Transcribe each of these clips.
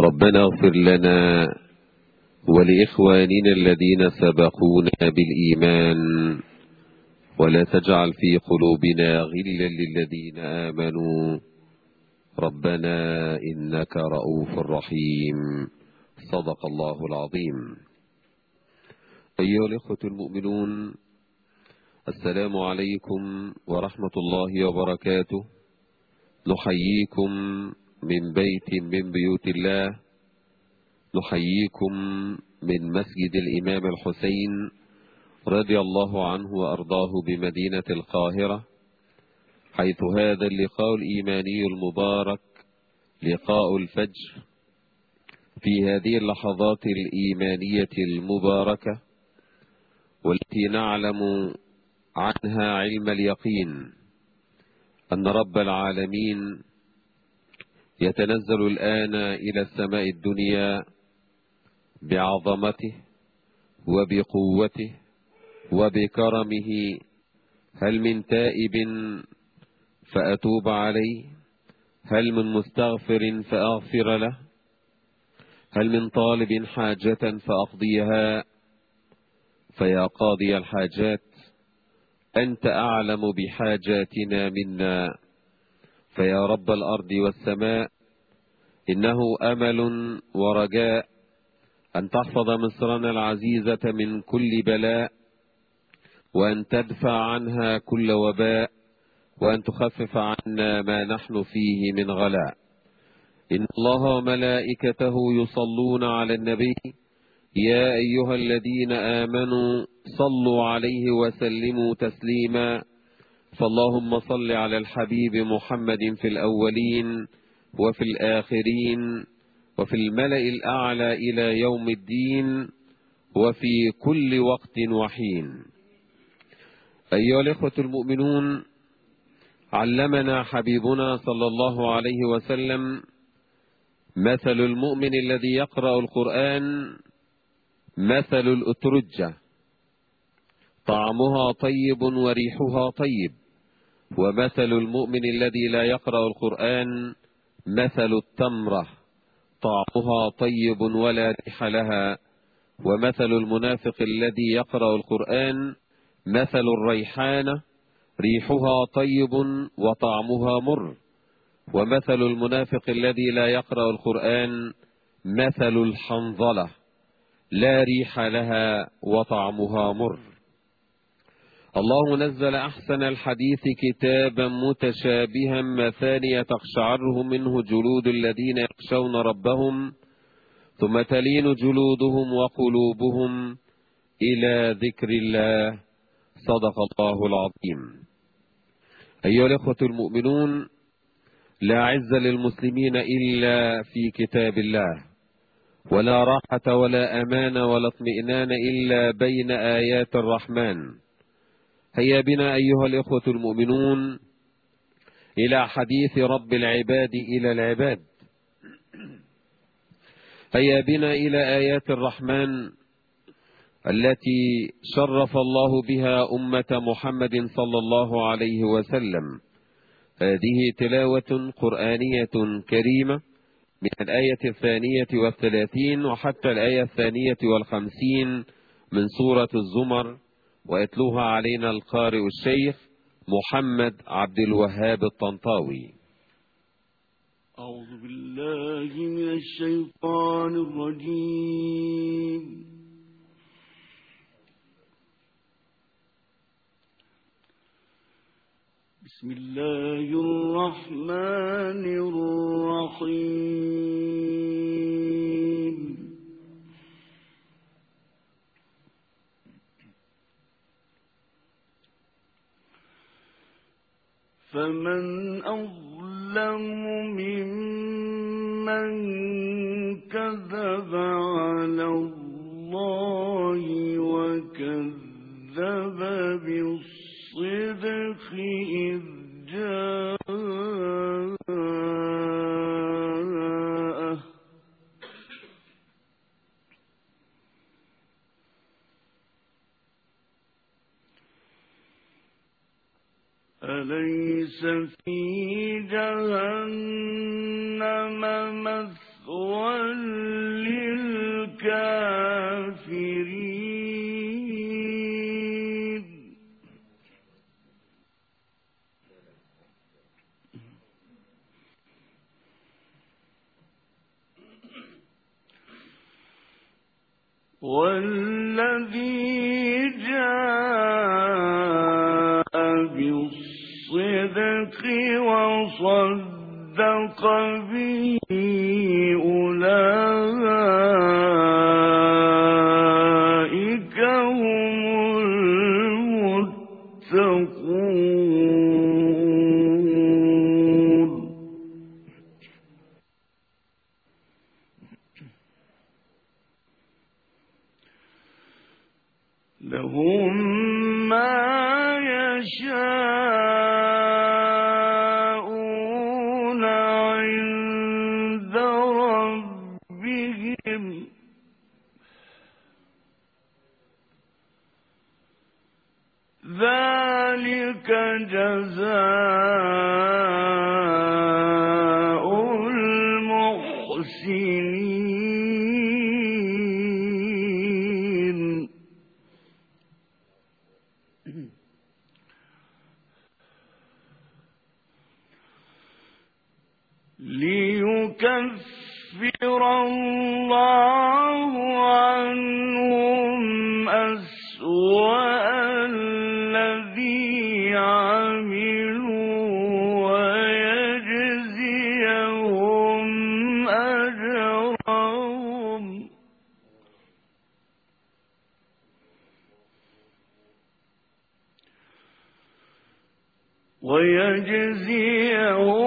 ربنا اغفر لنا ولإخواننا الذين سبقونا بالإيمان ولا تجعل في قلوبنا غلا للذين آمنوا. ربنا إنك رؤوف رحيم. صدق الله العظيم. أيها الإخوة المؤمنون السلام عليكم ورحمة الله وبركاته. نحييكم من بيت من بيوت الله نحييكم من مسجد الإمام الحسين رضي الله عنه وأرضاه بمدينة القاهرة حيث هذا اللقاء الإيماني المبارك لقاء الفجر في هذه اللحظات الإيمانية المباركة والتي نعلم عنها علم اليقين أن رب العالمين يتنزل الآن إلى السماء الدنيا بعظمته وبقوته وبكرمه. هل من تائب فأتوب عليه؟ هل من مستغفر فأغفر له؟ هل من طالب حاجة فأقضيها؟ فيا قاضي الحاجات أنت أعلم بحاجاتنا منا. فيا رب الأرض والسماء إنه أمل ورجاء أن تحفظ مصرنا العزيزة من كل بلاء وأن تدفع عنها كل وباء وأن تخفف عنا ما نحن فيه من غلاء. إن الله وملائكته يصلون على النبي يا أيها الذين آمنوا صلوا عليه وسلموا تسليما. فاللهم صل على الحبيب محمد في الأولين وفي الآخرين وفي الملأ الأعلى إلى يوم الدين وفي كل وقت وحين. أيها الإخوة المؤمنون علمنا حبيبنا صلى الله عليه وسلم مثل المؤمن الذي يقرأ القرآن مثل الأترجة. طعمها طيب وريحها طيب. ومثل المؤمن الذي لا يقرأ القرآن مثل التمرة طعمها طيب ولا ريح لها. ومثل المنافق الذي يقرأ القرآن مثل الريحانة ريحها طيب وطعمها مر. ومثل المنافق الذي لا يقرأ القرآن مثل الحنظلة لا ريح لها وطعمها مر. الله نزل أحسن الحديث كتابا متشابها مثانية تقشعره منه جلود الذين يخشون ربهم ثم تلين جلودهم وقلوبهم إلى ذكر الله. صدق الله العظيم. أيها الأخوة المؤمنون لا عز للمسلمين إلا في كتاب الله ولا راحة ولا أمان ولا اطمئنان إلا بين آيات الرحمن. هيا بنا أيها الإخوة المؤمنون إلى حديث رب العباد إلى العباد. هيا بنا إلى آيات الرحمن التي شرف الله بها أمة محمد صلى الله عليه وسلم. هذه تلاوة قرآنية كريمة من الآية الثانية والثلاثين وحتى الآية الثانية والخمسين من سورة الزمر. ويتلوها علينا القارئ الشيخ محمد عبد الوهاب الطنطاوي. أعوذ بالله من الشيطان الرجيم. بسم الله الرحمن الرحيم. فمن أظلم ممن كذب على الله وكذب بالصدق إذ والذي جاء بالصدق وصدق به ويجزيهم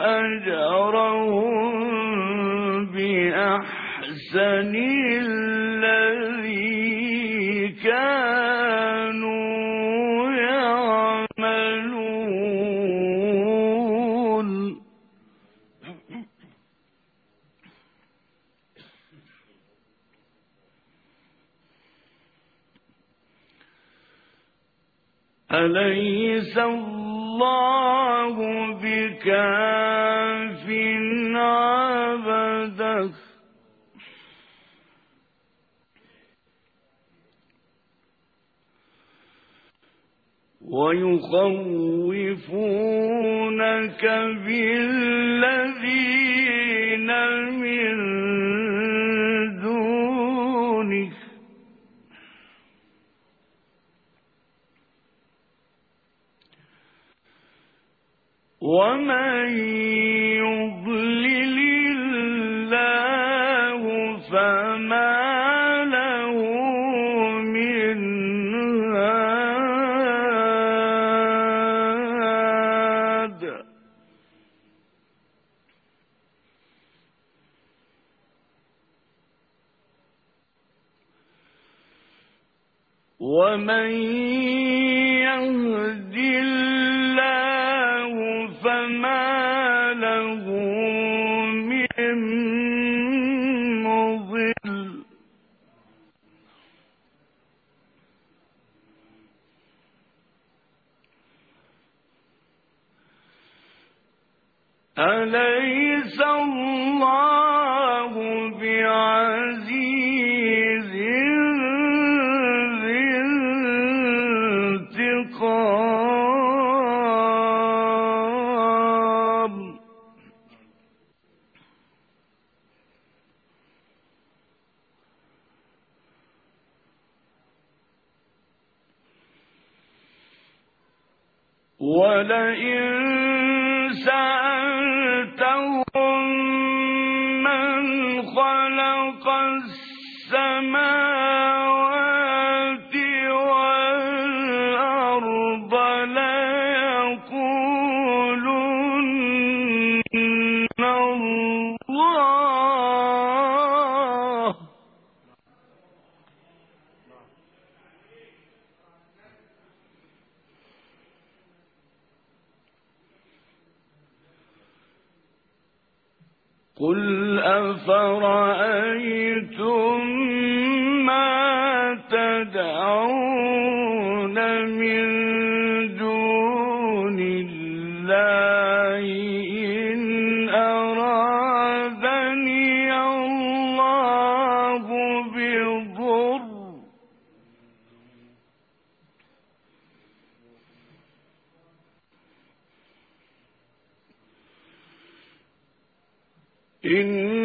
أجرهم بأحسن الذي كانوا يعملون. ألي كاف عبدك. ويخوفونك بالذين من ومن ألا إن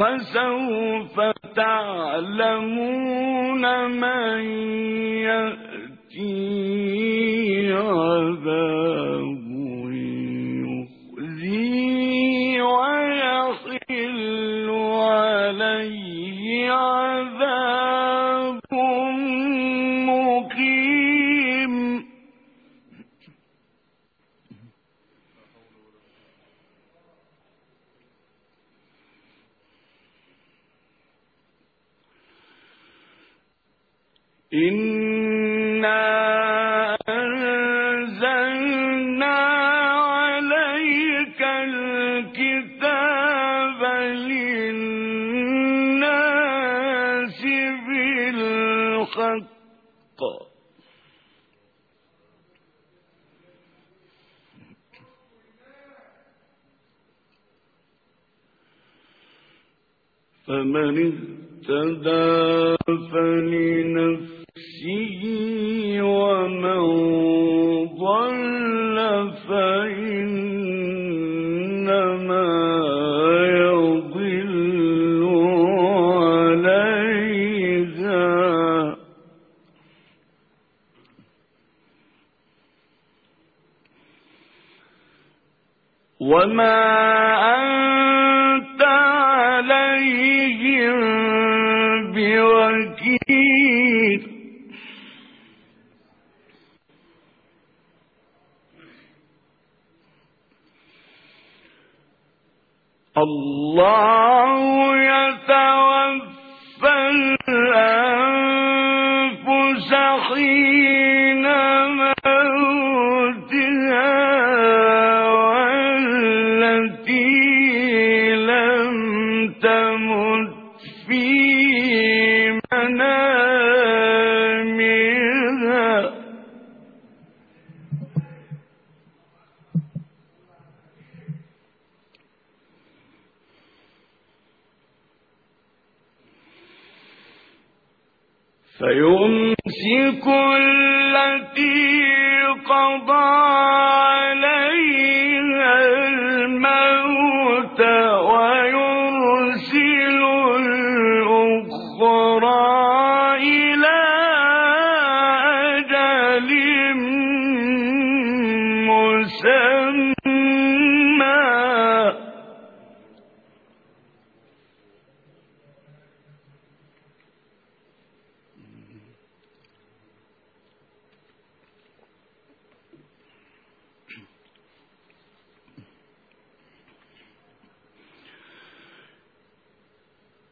فسوف تعلمون من يأتي عذاب به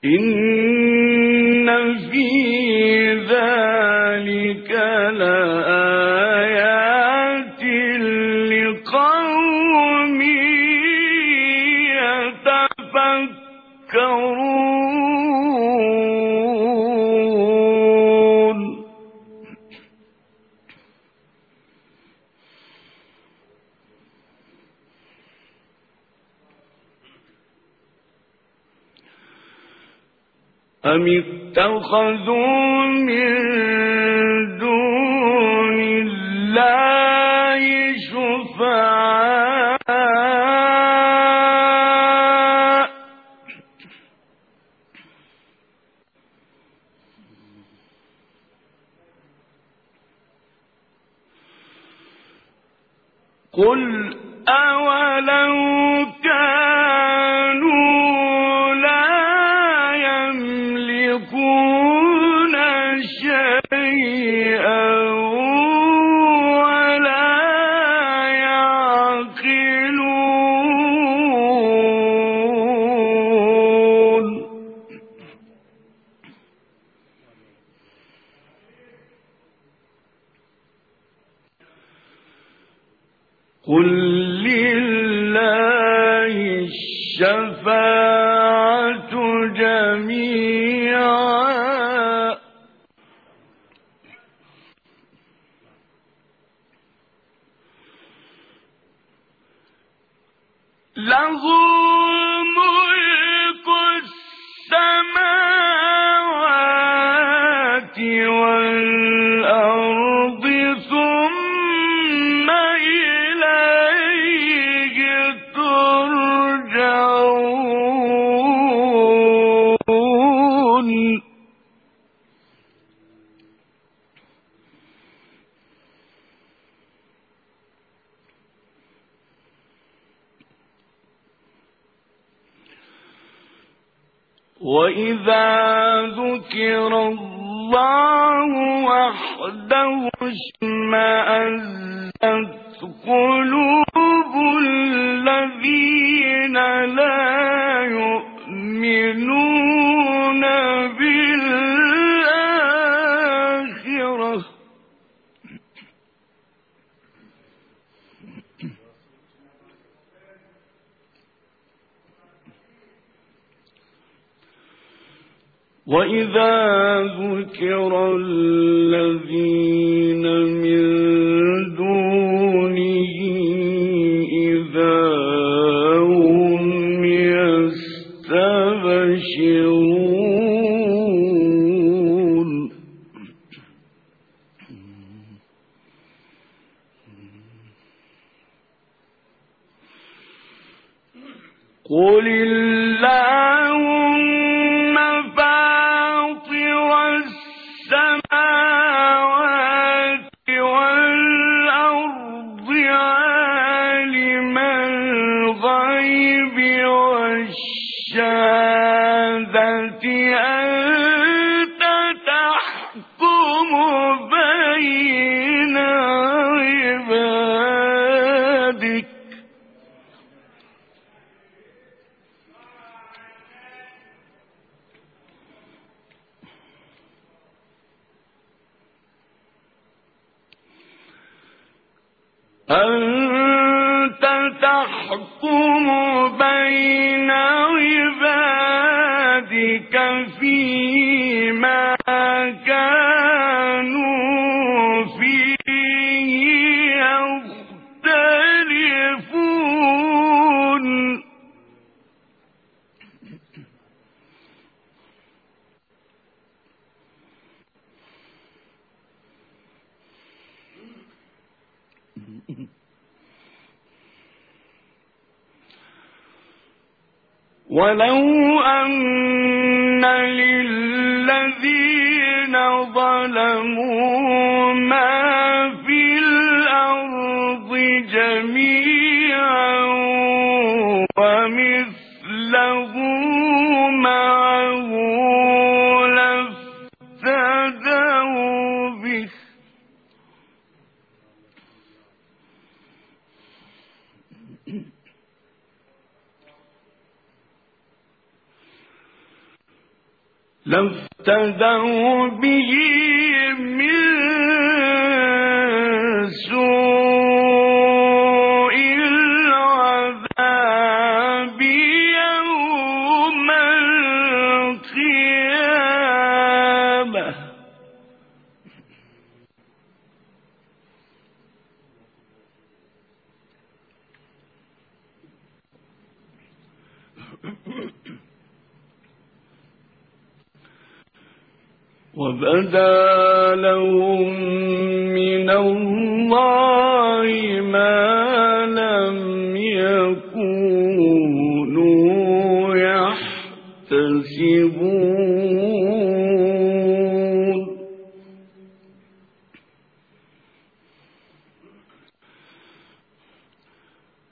إن اتخذوا من دون الله اشمأزت قلوب الذين لا يؤمنون. وإذا ذكر الذين من دونه إذا هم يستبشرون قل اللهم ولو أن للذين ظلموا ما في الأرض جميعا ومثله معه لافتدوا به. لافتدوا به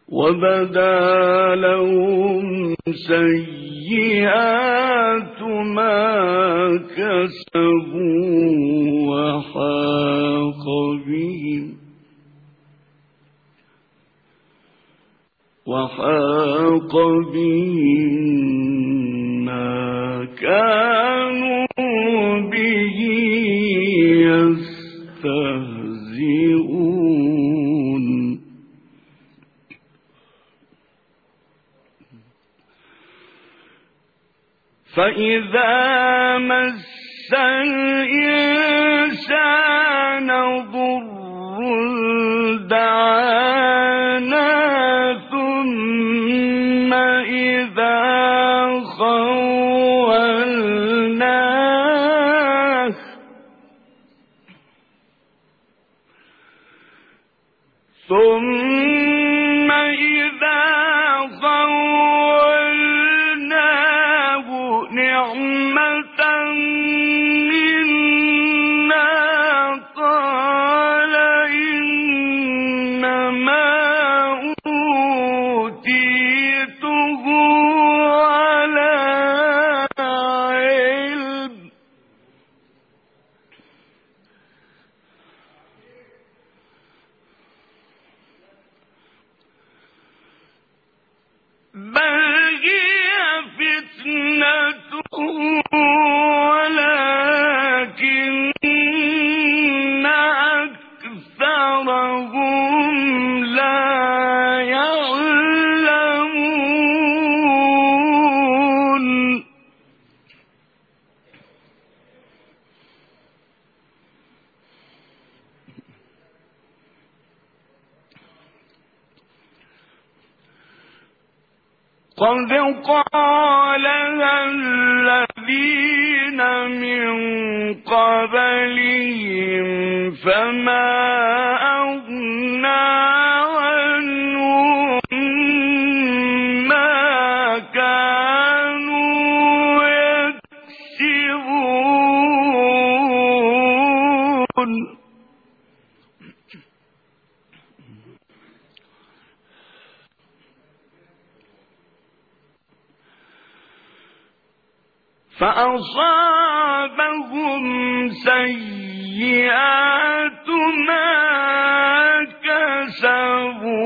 وبدا لهم سيئات ما كسبوا وحاق بهم وحاق بهم به يستهزئون. فإذا مس الإنسان ضر Ooh. فأصابهم سيئات ما كسبوا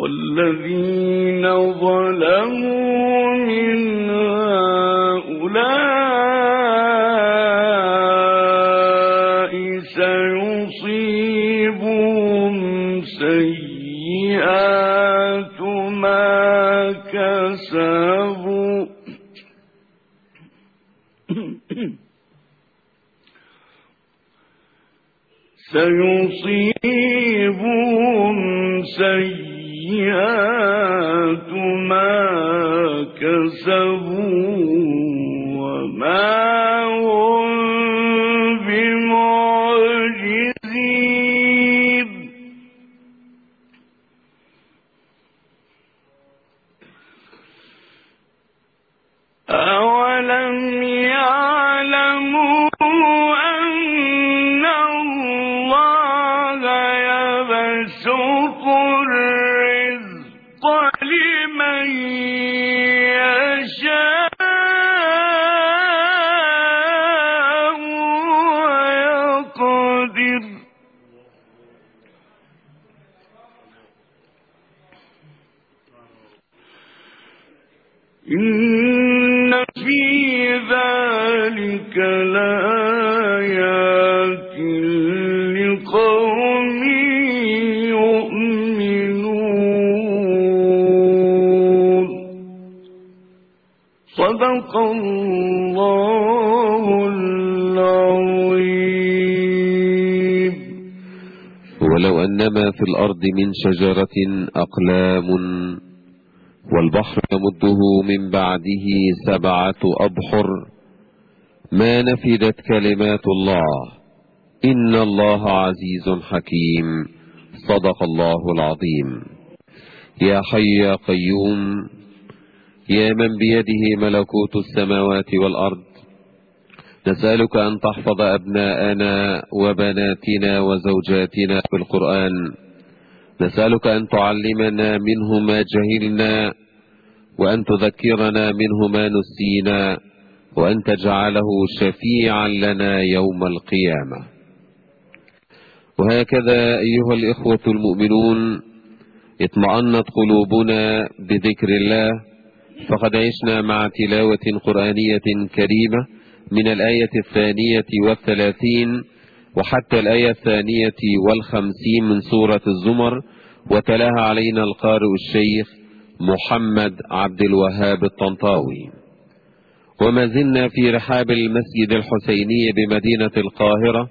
والذين ظلموا من هؤلاء سيصيبهم سيئات ما كسبوا. سيصيبهم سيئات ما كسبوا وما إن في ذلك لآيات لقوم يؤمنون. صدق الله العظيم. ولو أنما في الأرض من شجرة أقلام والبحر يمده من بعده سبعة أبحر. ما نفدت كلمات الله. إن الله عزيز حكيم. صدق الله العظيم. يا حي يا قيوم. يا من بيده ملكوت السماوات والأرض. نسألك أن تحفظ أبناءنا وبناتنا وزوجاتنا بالقرآن نسألك أن تعلمنا منه ما جهلنا. وأن تذكرنا منه ما نسينا وأن تجعله شفيعا لنا يوم القيامة. وهكذا أيها الإخوة المؤمنون اطمأنت قلوبنا بذكر الله فقد عشنا مع تلاوة قرآنية كريمة من الآية الثانية والثلاثين وحتى الآية الثانية والخمسين من سورة الزمر وتلاها علينا القارئ الشيخ محمد عبد الوهاب الطنطاوي. وما زلنا في رحاب المسجد الحسيني بمدينة القاهرة